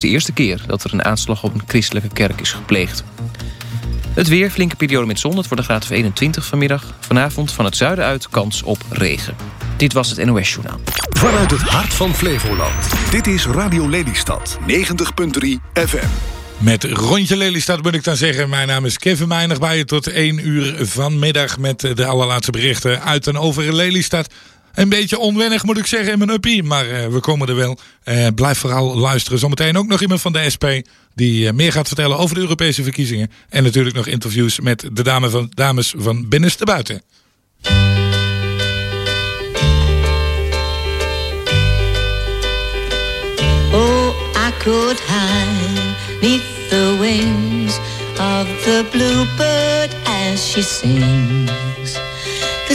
de eerste keer dat er een aanslag op een christelijke kerk is gepleegd. Het weer, flinke periode met zon. Het wordt een graad of 21 vanmiddag. Vanavond van het zuiden uit kans op regen. Dit was het NOS Journaal. Vanuit het hart van Flevoland. Dit is Radio Lelystad. 90.3 FM. Met Rondje Lelystad moet ik dan zeggen. Mijn naam is Kevin Meinig bij je tot 1 uur vanmiddag... met de allerlaatste berichten uit en over Lelystad. Een beetje onwennig moet ik zeggen in mijn uppie. Maar uh, we komen er wel. Uh, blijf vooral luisteren. Zometeen ook nog iemand van de SP. Die uh, meer gaat vertellen over de Europese verkiezingen. En natuurlijk nog interviews met de dame van, dames van binnenste buiten. Oh, I could hide neath the wings of the bluebird as she sings. The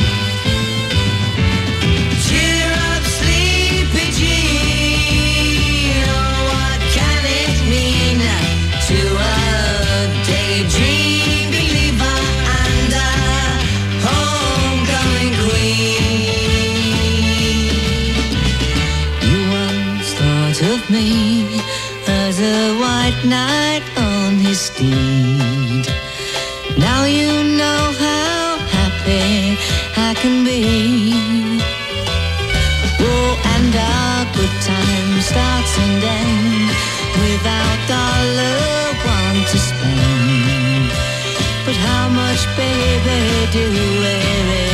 Knight on his steed. Now you know how happy I can be. Oh, and our good time starts and ends without dollar one to spend. But how much, baby, do we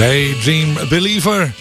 Daydream Believer.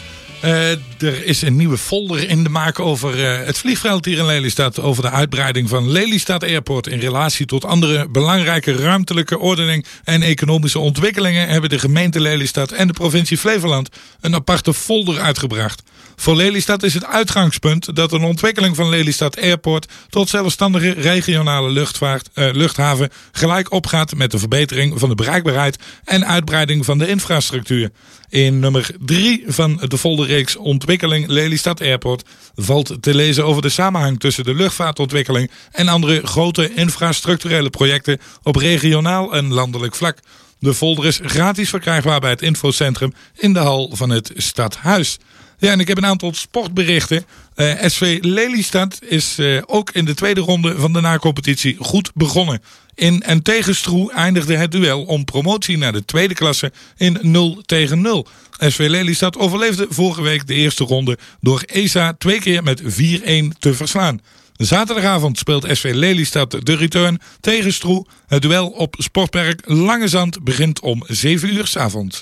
Eh, er is een nieuwe folder in de maak over eh, het vliegveld hier in Lelystad. Over de uitbreiding van Lelystad Airport. In relatie tot andere belangrijke ruimtelijke ordening en economische ontwikkelingen. hebben de gemeente Lelystad en de provincie Flevoland een aparte folder uitgebracht. Voor Lelystad is het uitgangspunt dat een ontwikkeling van Lelystad Airport tot zelfstandige regionale luchtvaart, eh, luchthaven gelijk opgaat met de verbetering van de bereikbaarheid en uitbreiding van de infrastructuur. In nummer 3 van de folderreeks Ontwikkeling Lelystad Airport valt te lezen over de samenhang tussen de luchtvaartontwikkeling en andere grote infrastructurele projecten op regionaal en landelijk vlak. De folder is gratis verkrijgbaar bij het infocentrum in de hal van het stadhuis. Ja, en ik heb een aantal sportberichten. Eh, SV Lelystad is eh, ook in de tweede ronde van de nacompetitie goed begonnen. In en tegen Stroe eindigde het duel om promotie naar de tweede klasse in 0 tegen 0. SV Lelystad overleefde vorige week de eerste ronde door ESA twee keer met 4-1 te verslaan. Zaterdagavond speelt SV Lelystad de return tegen Stroe. Het duel op Sportpark Lange Zand begint om 7 uur s avonds.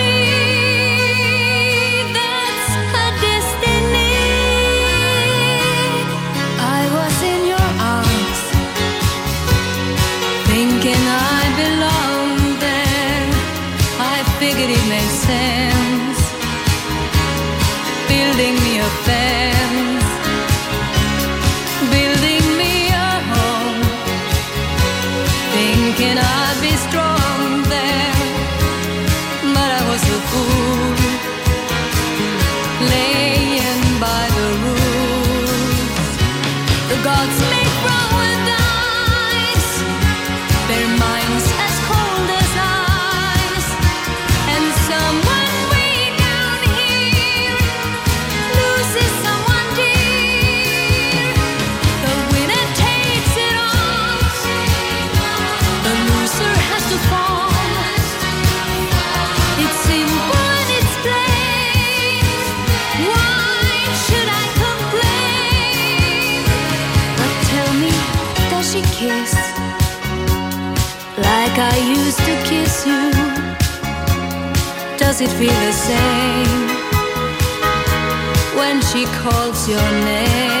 It feel the same when she calls your name?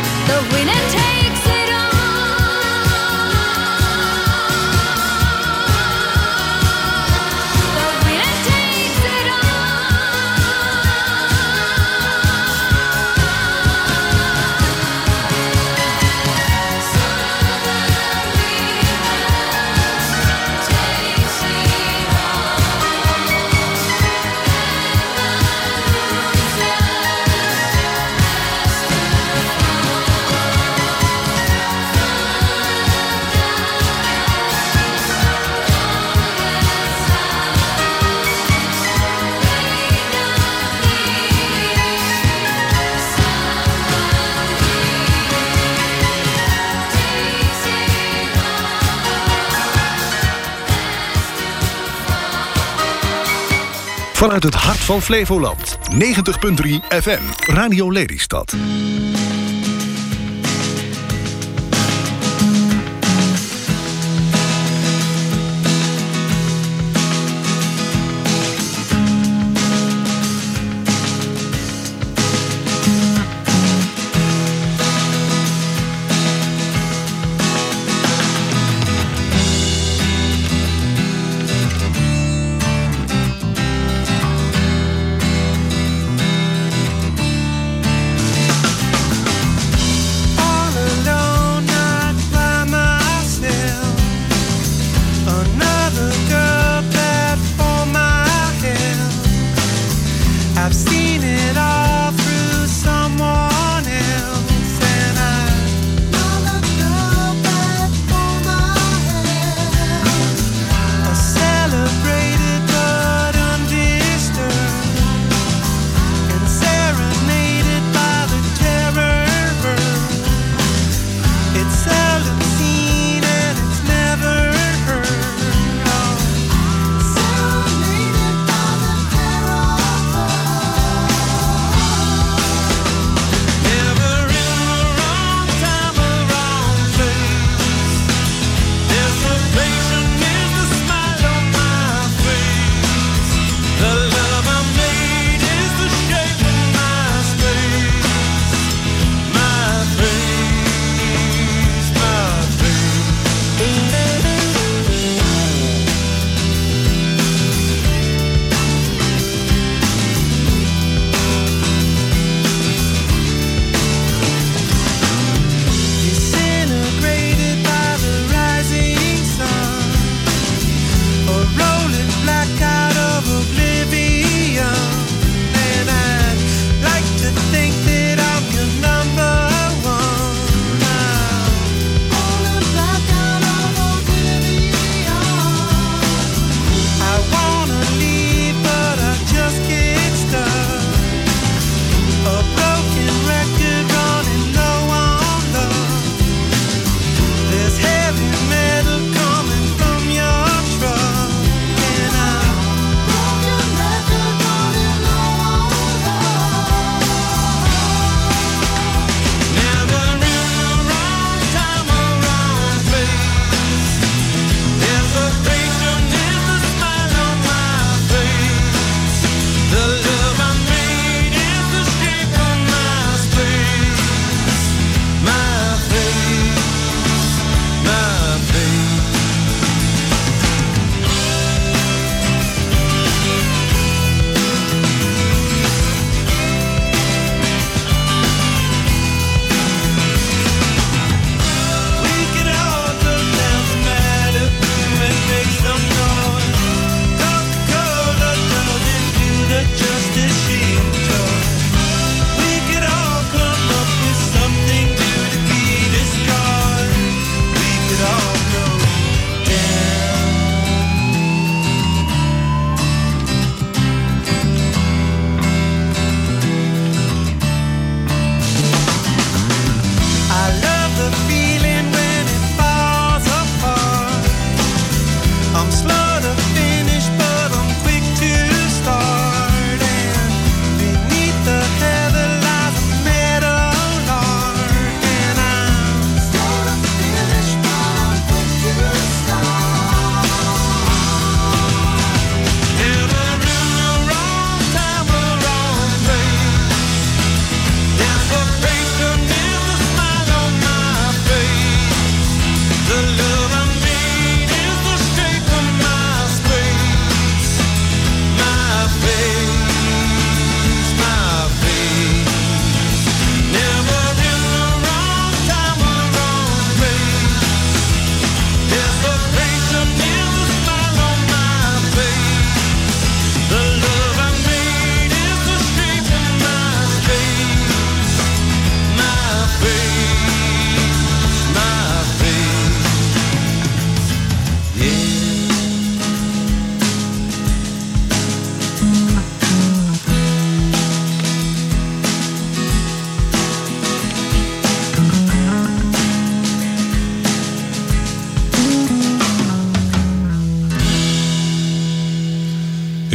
Vanuit het hart van Flevoland. 90.3 FM. Radio Lelystad.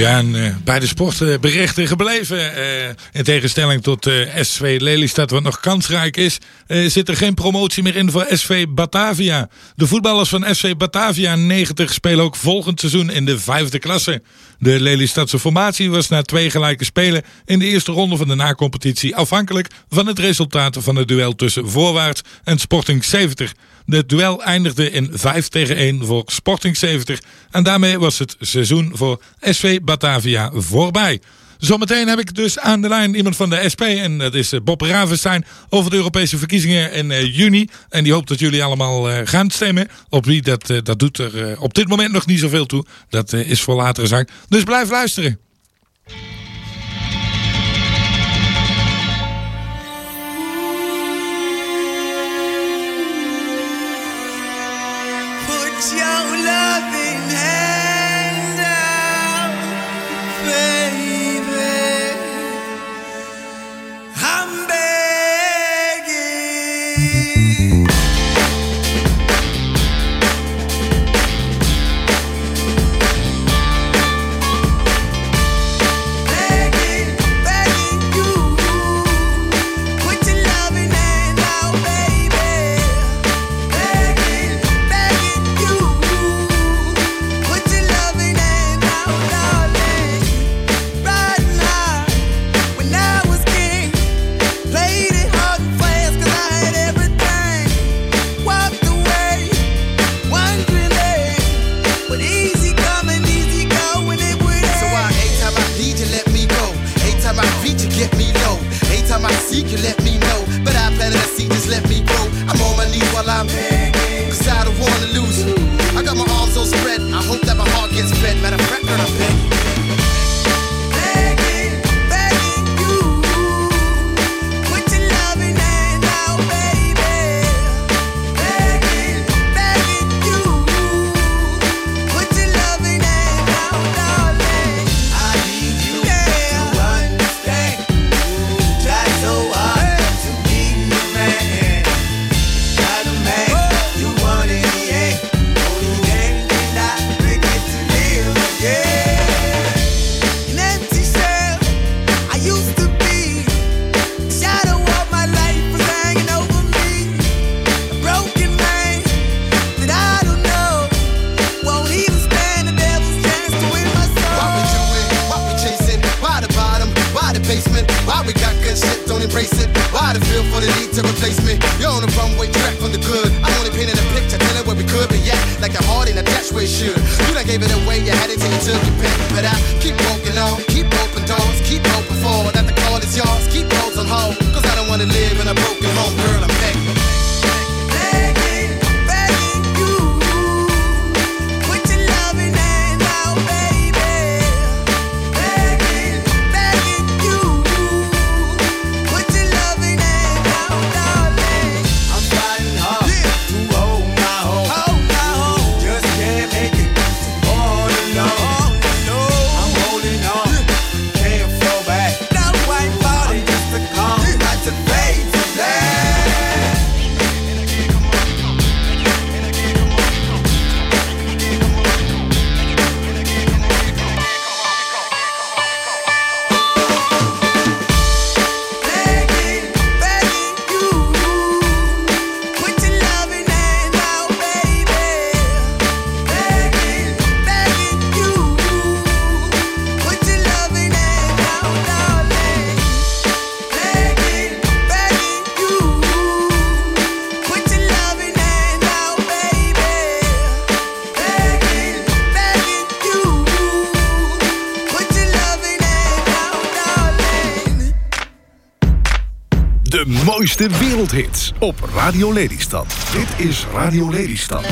En eh, bij de sportberichten gebleven. Eh, in tegenstelling tot eh, uh, SV Lelystad, wat nog kansrijk is, zit er geen promotie meer in voor SV Batavia. De voetballers van SV Batavia 90 spelen ook volgend seizoen in de vijfde klasse. De Lelystadse formatie was na twee gelijke spelen in de eerste ronde van de nacompetitie afhankelijk van het resultaat van het duel tussen Voorwaarts en Sporting 70. Het duel eindigde in 5 tegen 1 voor Sporting 70 en daarmee was het seizoen voor SV Batavia voorbij. Zometeen heb ik dus aan de lijn iemand van de SP. En dat is eh, Bob Ravenstein over de Europese verkiezingen in eh, juni. En die hoopt dat jullie allemaal eh, gaan stemmen. Op wie, dat, dat doet er op dit moment nog niet zoveel toe. Dat is voor latere zaak. Dus blijf luisteren. mooiste wereldhits op Radio Lelystad. Dit is Radio Lelystad.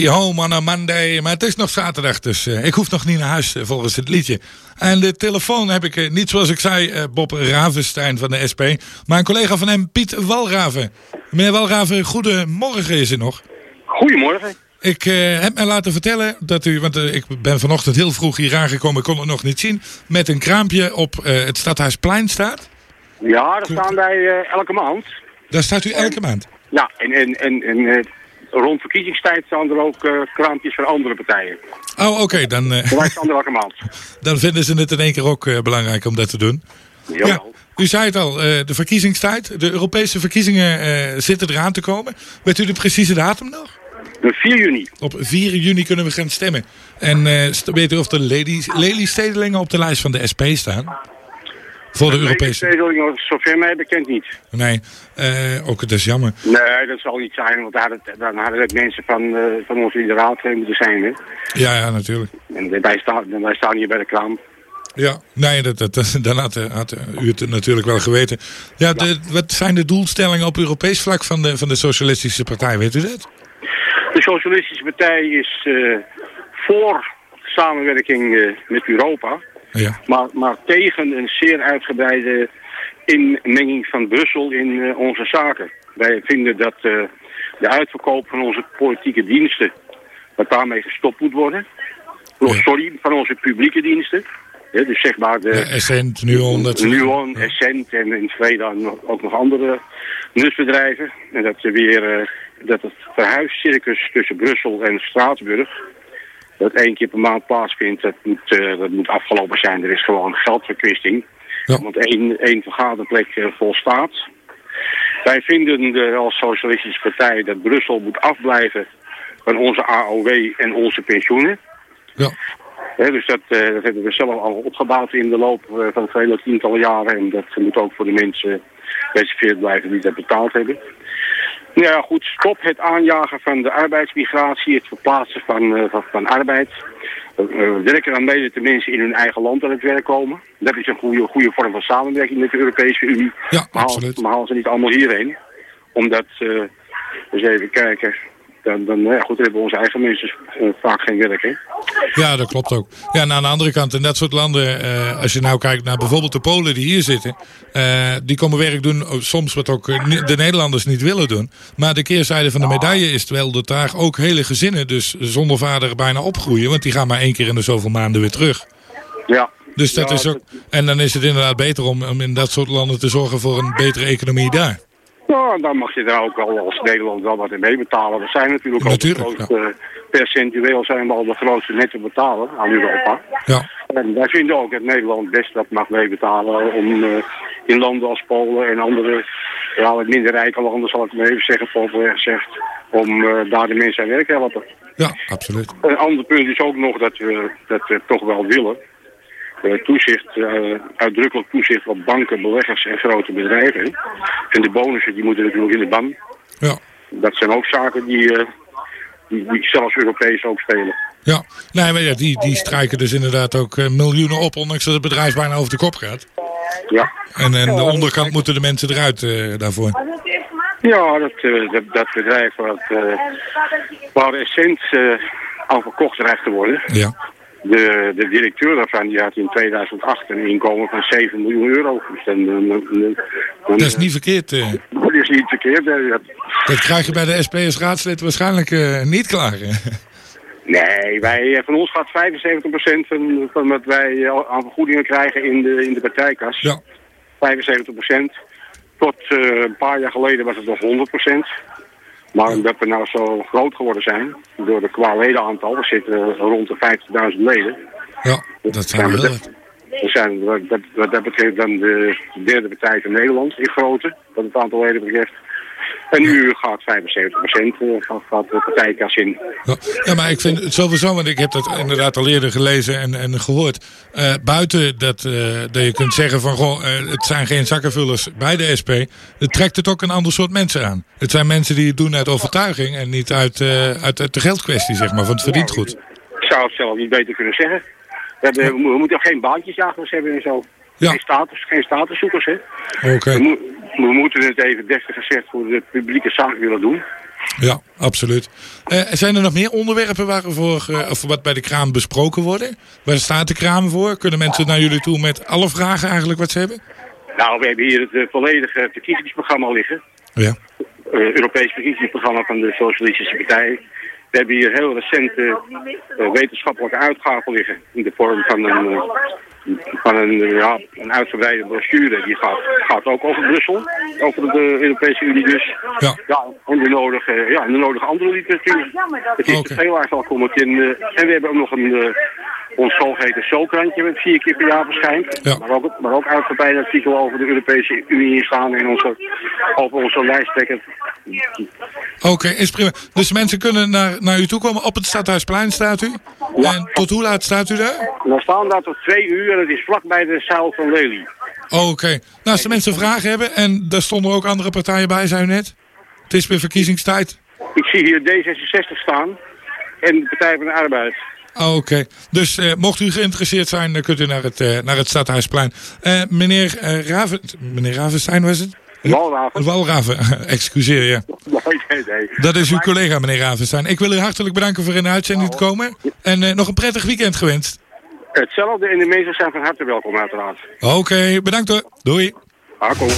Be home on a Monday. Maar het is nog zaterdag, dus eh, ik hoef nog niet naar huis eh, volgens het liedje. En de telefoon heb ik eh, niet zoals ik zei, Bob Ravenstein van de SP. Maar een collega van hem, Piet Walraven. Meneer Walraven, goedemorgen is het nog. Goedemorgen. Ik heb mij laten vertellen dat u, want ik ben vanochtend heel vroeg hier aangekomen, ik kon het nog niet zien, met een kraampje op het Stadhuisplein staat. Ja, daar staan wij elke maand. Daar staat u elke maand. Ja, en, en, en, en rond verkiezingstijd staan er ook eh, kraampjes van andere partijen. Oh, oké, dan, er elke maand. dan vinden ze het in één keer ook eh, belangrijk om dat te doen. Ja, u zei het al, de verkiezingstijd, de Europese verkiezingen zitten eraan te komen. Weet u de precieze datum nog? De 4 juni. Op 4 juni kunnen we gaan stemmen. En weet u of de ladies- Lely-stedelingen op de lijst van de SP staan? Voor de Europese... Europese... Zover mij bekend niet. Nee, eh, ook dat is jammer. Nee, dat zal niet zijn, want daar hadden, dan hadden het mensen van, eh, van raad eh, moeten zijn. Hè? Ja, ja, natuurlijk. En wij staan, wij staan hier bij de kraam. Ja, nee, dat, dat, dan had, eh, had u het natuurlijk wel geweten. Ja, de, wat zijn de doelstellingen op Europees vlak van de, van de Socialistische Partij, weet u dat? De Socialistische Partij is voor samenwerking met Europa, Ja, maar, maar tegen een zeer uitgebreide inmenging van Brussel in eh, onze zaken. Wij vinden dat eh, de uitverkoop van onze politieke diensten, dat daarmee gestopt moet worden. Oh, Ja. Sorry, van onze publieke diensten. Ja, dus zeg maar de... ja Essent, Nuon, dat Nuon. Essent en in het verleden ook nog andere nusbedrijven. En dat, we weer, eh, dat het verhuiscircus tussen Brussel en Straatsburg dat één keer per maand plaatsvindt, dat moet, eh, dat moet afgelopen zijn. Er is gewoon geldverkwisting. Ja. Want één, één vergaderplek eh, volstaat. Wij vinden als Socialistische Partij dat Brussel moet afblijven van onze AOW en onze pensioenen. Ja. Dus dat, eh, dat hebben we zelf al opgebouwd in de loop eh, van vele tientallen jaren. En dat moet ook voor de mensen gereserveerd blijven die dat betaald hebben. Nou ja, goed, stop het aanjagen van de arbeidsmigratie, het verplaatsen van, eh, van, van arbeid. We werken aan mee dat de mensen in hun eigen land aan het werk komen. Dat is een goede, goede vorm van samenwerking met de Europese Unie. Ja, maar, haal- absoluut. maar halen ze niet allemaal hierheen. Omdat, eh eens even kijken, dan, dan ja, goed, hebben onze eigen mensen eh, vaak geen werk, hè. Ja, dat klopt ook. Ja, en aan de andere kant, in dat soort landen, eh, als je nou kijkt naar bijvoorbeeld de Polen die hier zitten, eh, die komen werk doen, oh, soms wat ook de Nederlanders niet willen doen. Maar de keerzijde van de medaille is wel dat daar ook hele gezinnen dus zonder vader bijna opgroeien, want die gaan maar één keer in de zoveel maanden weer terug. Ja. Dus dat Ja, is ook, en dan is het inderdaad beter om, om in dat soort landen te zorgen voor een betere economie daar. Ja, dan mag je daar ook wel als Nederland wel wat in meebetalen. We zijn natuurlijk, Natuurlijk, al de grootste, percentueel zijn we al de grootste netto betaler aan Europa. Ja, En wij vinden ook dat Nederland best wat mag meebetalen om eh, in landen als Polen en andere, ja, wat minder rijke landen, zal ik maar even zeggen, populair gezegd, om eh, daar de mensen aan werk te helpen. ja absoluut. Een ander punt is ook nog dat we, dat we toch wel willen. Eh, toezicht, eh, uitdrukkelijk toezicht op banken, beleggers en grote bedrijven. En de bonussen die moeten natuurlijk in de ban. Ja. Dat zijn ook zaken die, eh, die, die zelfs Europees ook spelen. Ja, nee, maar ja, die, die strijken dus inderdaad ook miljoenen op, ondanks dat het bedrijf bijna over de kop gaat. Ja, En, en de onderkant moeten de mensen eruit daarvoor. ja dat, dat, dat bedrijf wat, eh waar recent al verkocht dreigt te worden. Ja, De, de directeur daarvan die had in 2008 een inkomen van 7 miljoen euro. Dus dan, dan- dan- dan- dat is niet verkeerd. eh. dat is niet verkeerd. Dat- krijg je bij de SP als raadslid waarschijnlijk eh, niet klaar. Nee, wij, eh, van ons gaat 75% van, van wat wij aan vergoedingen krijgen in de, in de partijkas. ja, 75%. Tot een paar jaar geleden was het nog 100%. Maar omdat we nou zo groot geworden zijn, door de qua ledenaantal, we zitten rond de 50.000 leden. ja, dat zijn we wat. We zijn wat dat, wat dat betreft dan de derde partij van Nederland in grootte, wat het aantal leden betreft. En nu gaat 75% eh, gaat, gaat de partijkas in. Ja. maar ik vind het sowieso, want ik heb dat inderdaad al eerder gelezen en, en gehoord. eh, buiten dat, eh, dat je kunt zeggen van, goh, het zijn geen zakkenvullers bij de SP. Het trekt het ook een ander soort mensen aan. Het zijn mensen die het doen uit overtuiging en niet uit, uit, uit de geldkwestie, zeg maar, van het verdient goed. Ik zou het zelf niet beter kunnen zeggen. We, hebben, we moeten geen baantjesjagers hebben en zo. Ja. Geen, status, geen statuszoekers, hè. Oké, we moeten het even deftig gezegd voor de publieke zaak willen doen. ja, absoluut. Eh, zijn er nog meer onderwerpen waarvoor, eh, of wat bij de kraam besproken worden? Waar staat de kraam voor? Kunnen mensen naar jullie toe met alle vragen eigenlijk wat ze hebben? Nou, we hebben hier het eh, volledige verkiezingsprogramma liggen. Ja, Europees verkiezingsprogramma van de Socialistische Partij. We hebben hier heel recente eh, wetenschappelijke uitgaven liggen in de vorm van een, eh, van een, eh, ja, een uitgebreide brochure. Die gaat, gaat ook over Brussel, over de Europese Unie dus. Ja. Ja, en de nodige, ja, en de nodige andere literatuur. Het is veel eigenlijk al het in. en we hebben ook nog een, ons zogeheten zo-krantje wat vier keer per jaar verschijnt. Ja. Maar, ook, maar ook artikel over de Europese Unie in staan en onze, over onze lijsttrekker. Oké, is prima. Dus mensen kunnen naar, naar u toe komen. Op het Stadhuisplein staat u. En tot hoe laat staat u daar? We staan daar tot twee uur en het is vlakbij de zaal van Lely. Oké. Nou, als de mensen vragen hebben, en daar stonden ook andere partijen bij, zei u net. Het is weer verkiezingstijd. Ik zie hier D66 staan en de Partij van de Arbeid. Oké. Dus eh, mocht u geïnteresseerd zijn, dan kunt u naar het, eh, naar het Stadhuisplein. Eh, meneer, Raven, meneer Ravenstein was het? Walraven? Walraven, excuseer je. Nee, nee, nee. Dat is uw collega, meneer Ravenstein. Ik wil u hartelijk bedanken voor in de uitzending te komen. En nog een prettig weekend gewenst. Hetzelfde en de mensen zijn van harte welkom uiteraard. Oké, bedankt hoor. Doei. Hakkel.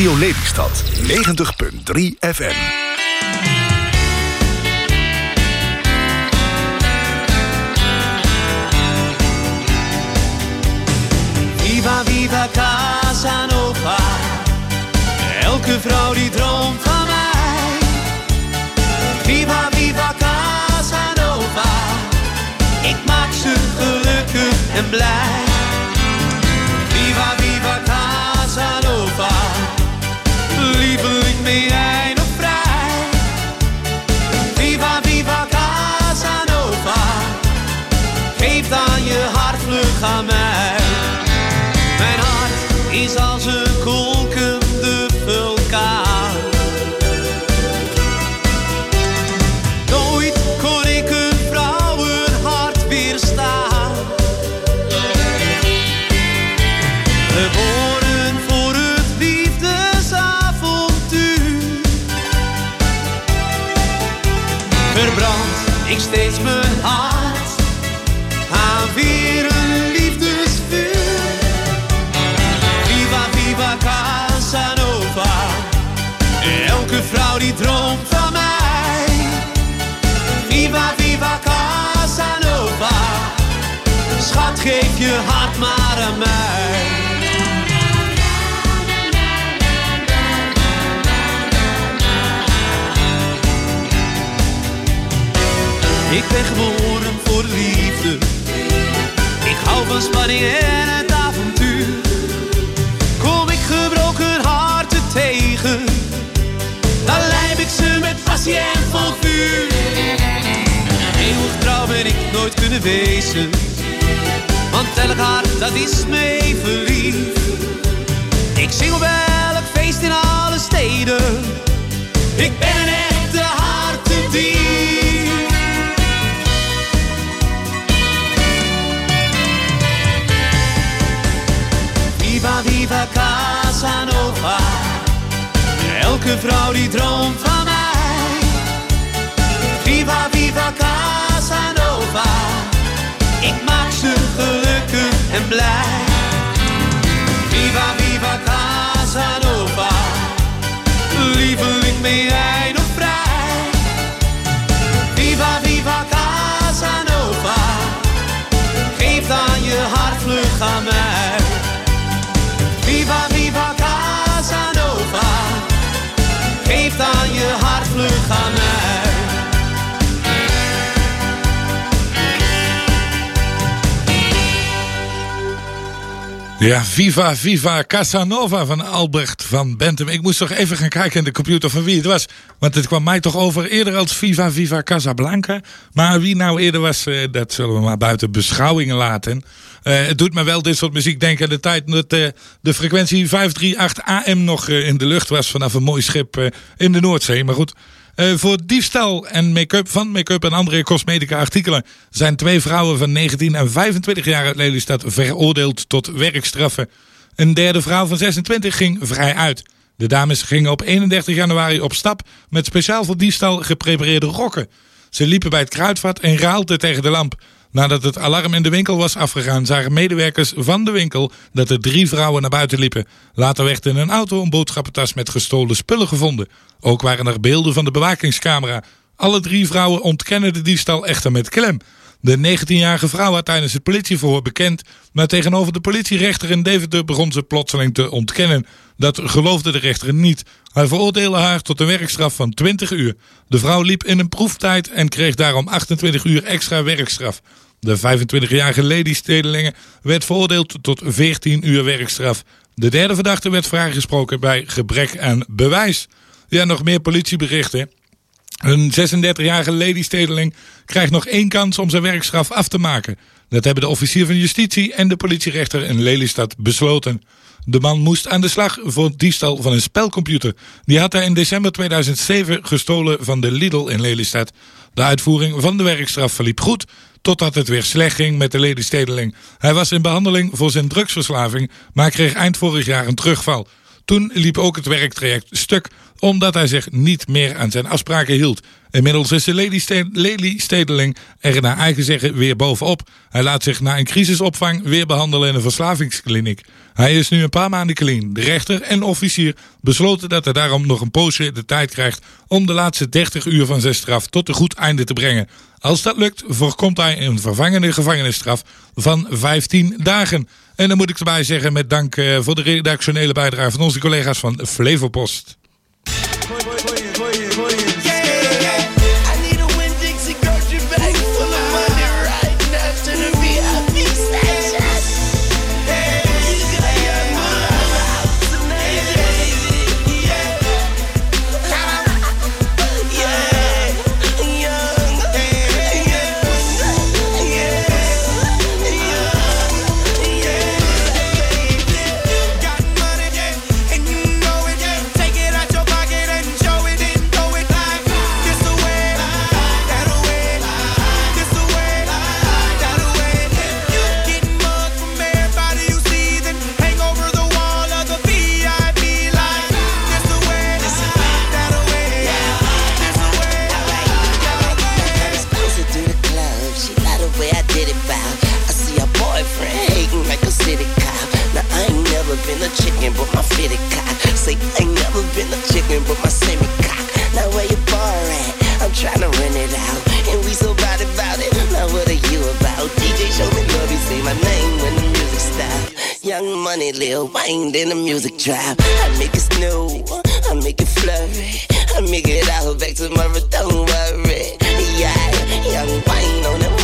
Radio Lelystad 90.3 FM. Viva, viva Casanova. Elke vrouw die droomt van mij. Viva, viva Casanova. Ik maak ze gelukkig en blij. Ik ben geboren voor de liefde. Ik hou van spanning en het avontuur. Kom ik gebroken harten tegen, dan lijm ik ze met passie en vol vuur. Eeuwig trouw ben ik nooit kunnen wezen, want elk hart dat is me even lief. Ik zing op elk feest in alle steden, ik ben een echte hartendier. Viva, viva Casanova. Elke vrouw die droomt van mij. Viva, viva Casanova. Ik maak ze gelukkig en blij. Viva, viva Casanova. Lieveling, ben jij nog vrij? Viva, viva Casanova. Geef dan je hart vlug aan mij. Ja, Viva Viva Casanova van Albert van Bentum. Ik moest toch even gaan kijken in de computer van wie het was. Want het kwam mij toch over eerder als Viva Viva Casablanca. Maar wie nou eerder was, eh, dat zullen we maar buiten beschouwingen laten. Eh, het doet me wel dit soort muziek denken aan de tijd dat eh, de frequentie 538 AM nog in de lucht was vanaf een mooi schip in de Noordzee. Maar goed, voor diefstal en make-up van make-up en andere cosmetica artikelen zijn twee vrouwen van 19 en 25 jaar uit Lelystad veroordeeld tot werkstraffen. Een derde vrouw van 26 ging vrij uit. De dames gingen op 31 januari op stap met speciaal voor diefstal geprepareerde rokken. Ze liepen bij het kruidvat en raalden tegen de lamp. Nadat het alarm in de winkel was afgegaan, zagen medewerkers van de winkel dat er drie vrouwen naar buiten liepen. Later werd in een auto een boodschappentas met gestolen spullen gevonden. Ook waren er beelden van de bewakingscamera. Alle drie vrouwen ontkennen de diefstal echter met klem. De 19-jarige vrouw had tijdens het politieverhoor bekend, maar tegenover de politierechter in Deventer begon ze plotseling te ontkennen. Dat geloofde de rechter niet. Hij veroordeelde haar tot een werkstraf van 20 uur. De vrouw liep in een proeftijd en kreeg daarom 28 uur extra werkstraf. De 25-jarige Lady Stedelingen werd veroordeeld tot 14 uur werkstraf. De derde verdachte werd vrijgesproken bij gebrek aan bewijs. Ja, nog meer politieberichten. Een 36-jarige ladystedeling krijgt nog één kans om zijn werkstraf af te maken. Dat hebben de officier van justitie en de politierechter in Lelystad besloten. De man moest aan de slag voor diefstal van een spelcomputer. Die had hij in december 2007 gestolen van de Lidl in Lelystad. De uitvoering van de werkstraf verliep goed, totdat het weer slecht ging met de ladystedeling. Hij was in behandeling voor zijn drugsverslaving, maar kreeg eind vorig jaar een terugval. Toen liep ook het werktraject stuk. Omdat hij zich niet meer aan zijn afspraken hield. Inmiddels is de Lely Lely-stedeling er naar eigen zeggen weer bovenop. Hij laat zich na een crisisopvang weer behandelen in een verslavingskliniek. Hij is nu een paar maanden clean. De rechter en officier besloten dat hij daarom nog een poosje de tijd krijgt om de laatste 30 uur van zijn straf tot een goed einde te brengen. Als dat lukt, voorkomt hij een vervangende gevangenisstraf van 15 dagen. En dan moet ik erbij zeggen, met dank eh, voor de redactionele bijdrage van onze collega's van Flevopost. Wayne, then the music drop. I make it snow, I make it flurry, I make it out back tomorrow. Don't worry, yeah. Young Wayne on the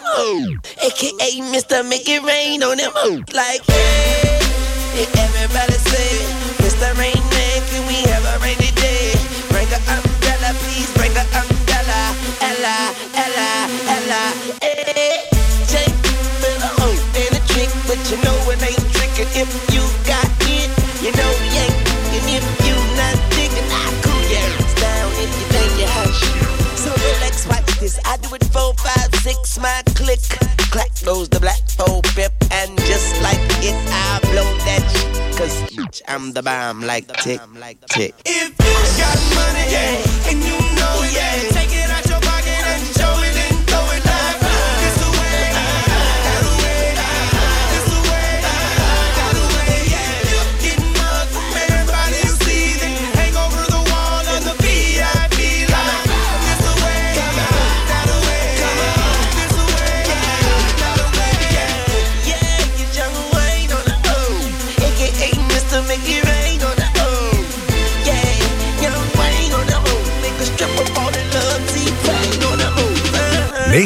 them move, aka Mr. Make It Rain on them move. Like, hey, hey, everybody say, Mr. Rain Man, can we have a rainy day? Bring a umbrella, please bring a umbrella. Ella, Ella, Ella, eh. hey. Jake, oh, and a trick, but you know it ain't tricking if you got it. You know you ain't, and if you not thinking, I cool your ass down if you think you hush. So relax, watch this. I do it four, five, six, my click. Clack goes the black four pip, and just like it, I blow that shit. Cause I'm the bomb like tick, tick. If you got money, yeah, and you know yeah, take it out 90.3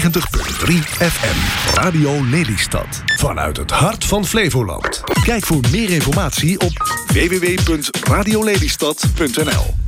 FM. Radio Lelystad. Vanuit het hart van Flevoland. Kijk voor meer informatie op www.radiolelystad.nl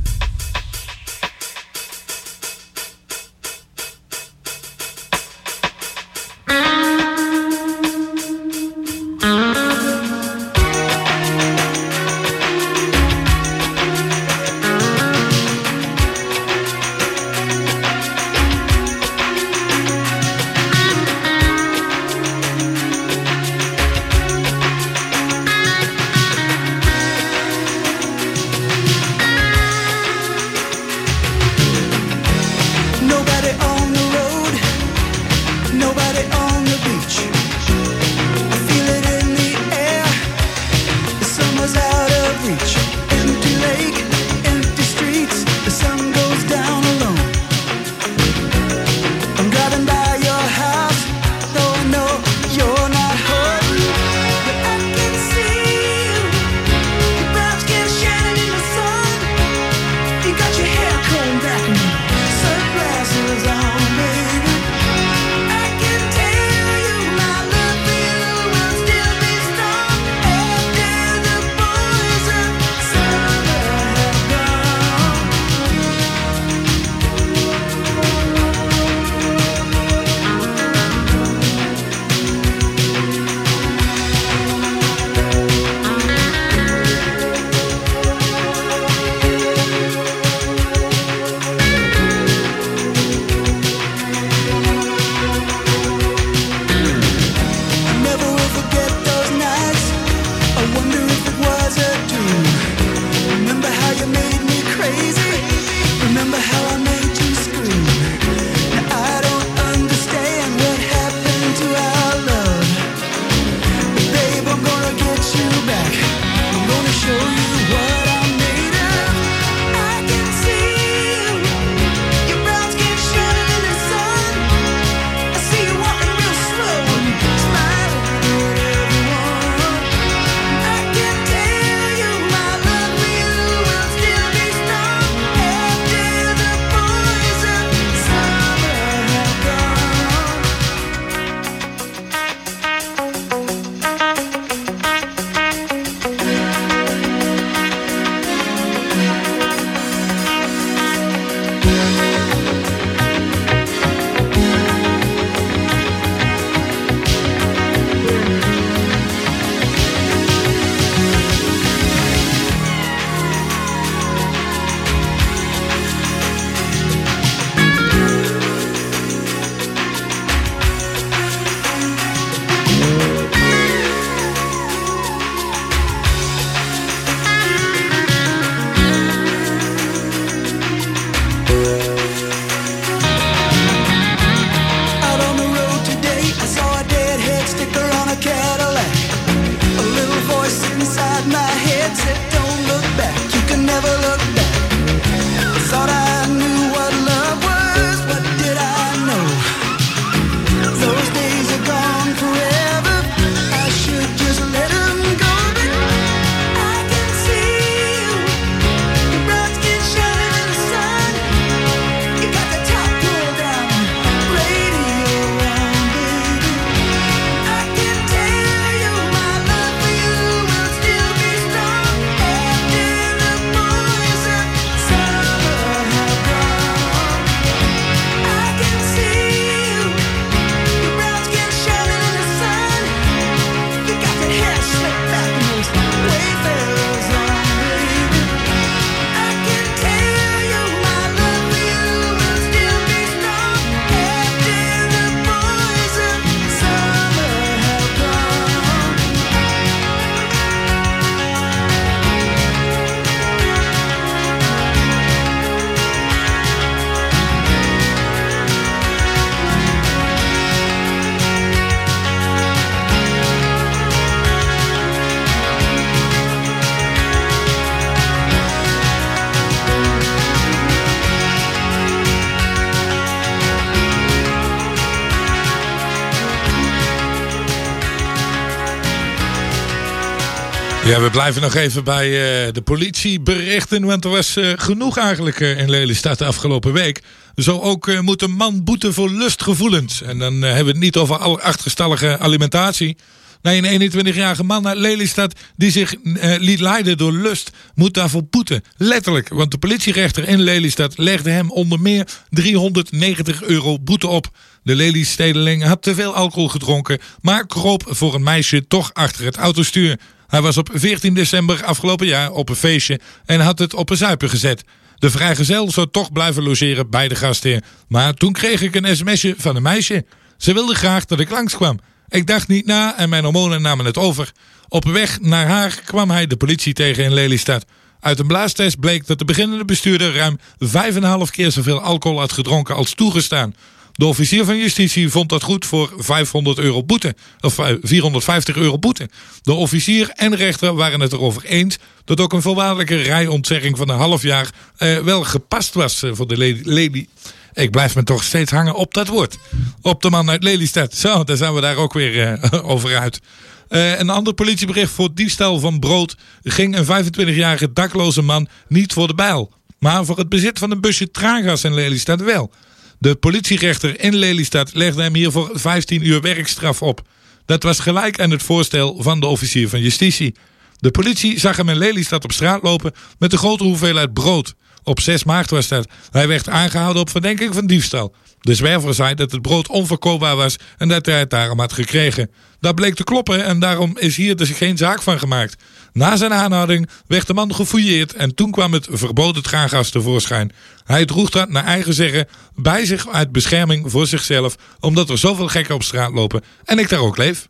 Ja, we blijven nog even bij eh, de politieberichten. Want er was eh, genoeg eigenlijk eh, in Lelystad de afgelopen week. Zo ook moet een man boeten voor lustgevoelens. En dan hebben we het niet over al achterstallige alimentatie. Nee, een 21-jarige man uit Lelystad die zich liet leiden door lust, moet daarvoor boeten. Letterlijk, want de politierechter in Lelystad legde hem onder meer 390 euro boete op. De Lelystedeling had te veel alcohol gedronken, maar kroop voor een meisje toch achter het autostuur. Hij was op 14 december afgelopen jaar op een feestje en had het op een zuipen gezet. De vrijgezel zou toch blijven logeren bij de gastheer. Maar toen kreeg ik een sms'je van een meisje. Ze wilde graag dat ik langskwam. Ik dacht niet na en mijn hormonen namen het over. Op weg naar haar kwam hij de politie tegen in Lelystad. Uit een blaastest bleek dat de beginnende bestuurder ruim 5,5 keer zoveel alcohol had gedronken als toegestaan. De officier van justitie vond dat goed voor 500 euro boete. Of eh, 450 euro boete. De officier en rechter waren het erover eens dat ook een voorwaardelijke rijontzegging van een half jaar eh, wel gepast was eh, voor de lady. lady. Ik blijf me toch steeds hangen op dat woord. Op de man uit Lelystad. Zo, daar zijn we daar ook weer eh, over uit. Eh, een ander politiebericht voor diefstal van brood ging een 25-jarige dakloze man niet voor de bijl. Maar voor het bezit van een busje traangas in Lelystad wel. De politierechter in Lelystad legde hem hiervoor 15 uur werkstraf op. Dat was gelijk aan het voorstel van de officier van justitie. De politie zag hem in Lelystad op straat lopen met een grote hoeveelheid brood. Op 6 maart was dat. Hij werd aangehouden op verdenking van diefstal. De zwerver zei dat het brood onverkoopbaar was en dat hij het daarom had gekregen. Dat bleek te kloppen en daarom is hier dus geen zaak van gemaakt. Na zijn aanhouding werd de man gefouilleerd en toen kwam het verboden traangas tevoorschijn. Hij droeg dat naar eigen zeggen bij zich uit bescherming voor zichzelf, omdat er zoveel gekken op straat lopen en ik daar ook leef.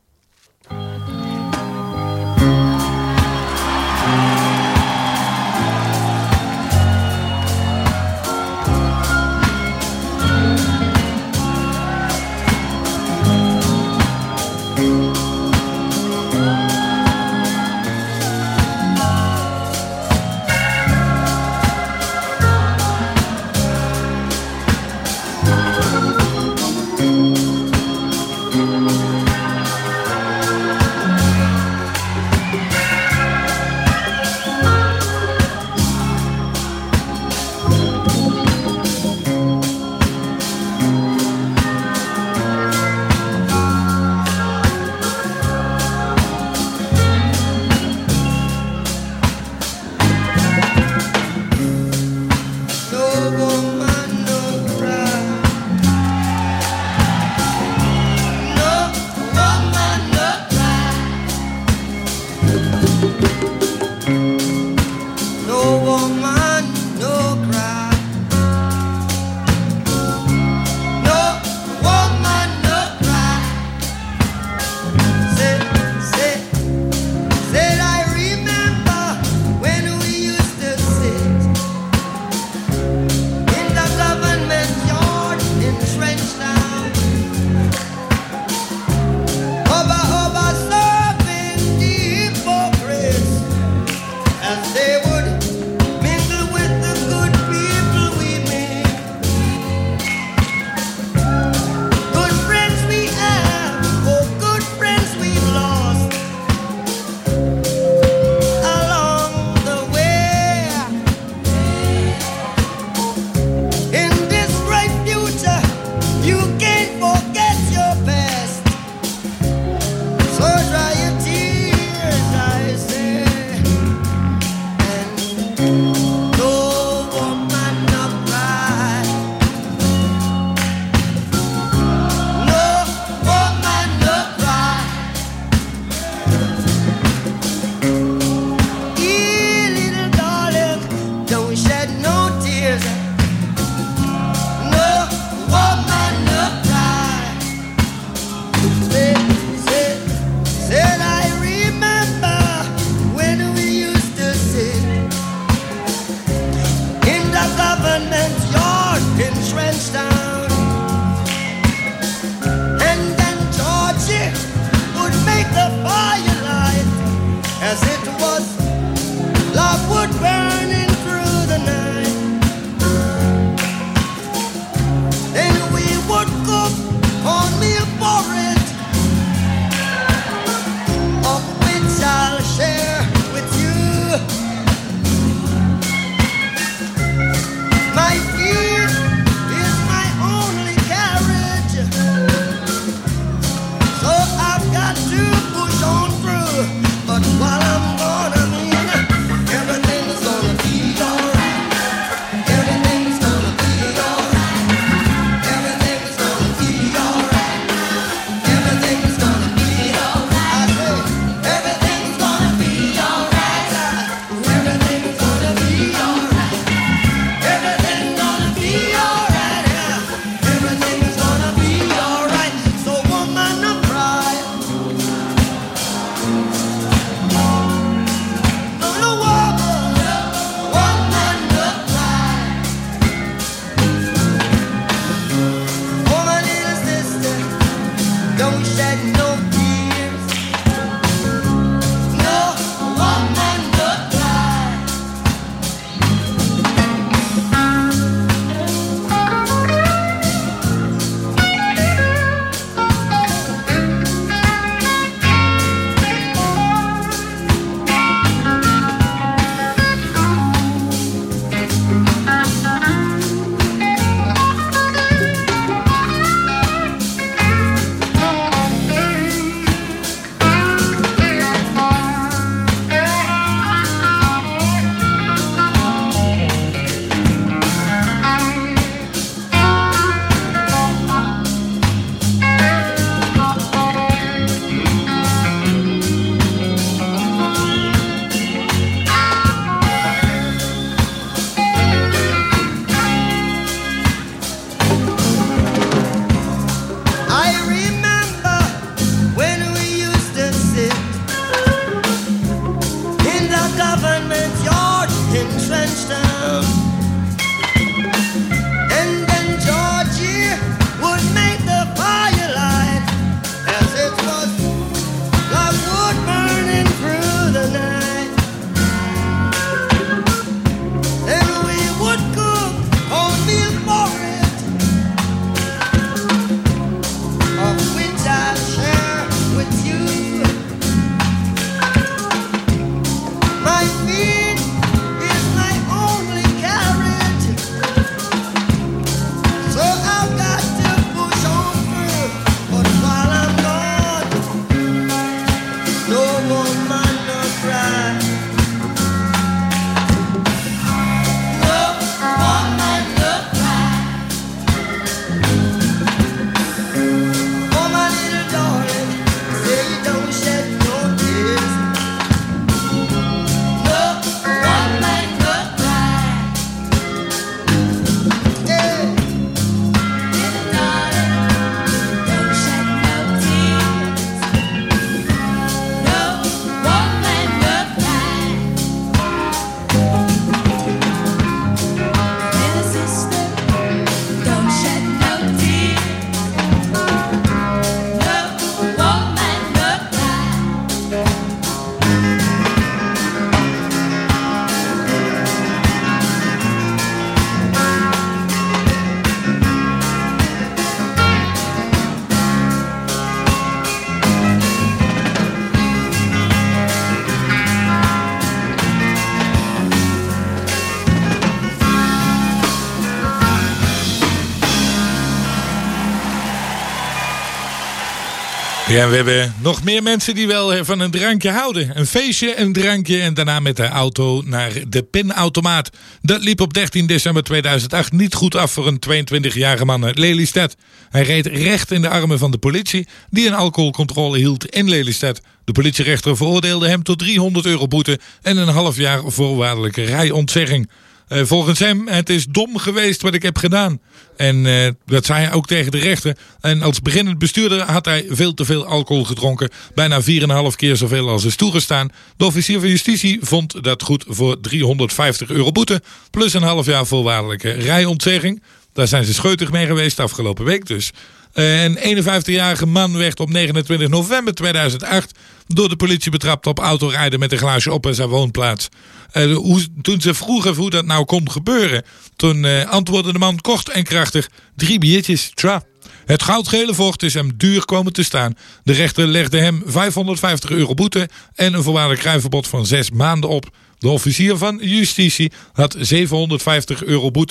Ja, we hebben nog meer mensen die wel eh, van een drankje houden. Een feestje, een drankje en daarna met de auto naar de pinautomaat. Dat liep op 13 december 2008 niet goed af voor een 22-jarige man uit Lelystad. Hij reed recht in de armen van de politie die een alcoholcontrole hield in Lelystad. De politierechter veroordeelde hem tot 300 euro boete en een half jaar voorwaardelijke rijontzegging. Eh, volgens hem, het is dom geweest wat ik heb gedaan. En eh, dat zei hij ook tegen de rechter. En als beginnend bestuurder had hij veel te veel alcohol gedronken. Bijna 4,5 keer zoveel als is toegestaan. De officier van justitie vond dat goed voor 350 euro boete. Plus een half jaar voorwaardelijke rijontzegging. Daar zijn ze scheutig mee geweest afgelopen week dus. Een 51-jarige man werd op 29 november 2008 door de politie betrapt op autorijden met een glaasje op in zijn woonplaats. Eh, hoe, toen ze vroegen hoe dat nou kon gebeuren, toen eh, antwoordde de man kort en krachtig: drie biertjes, tja. Het goudgele vocht is hem duur komen te staan. De rechter legde hem 550 euro boete en een voorwaardelijk rijverbod van zes maanden op. De officier van justitie had 750 euro boete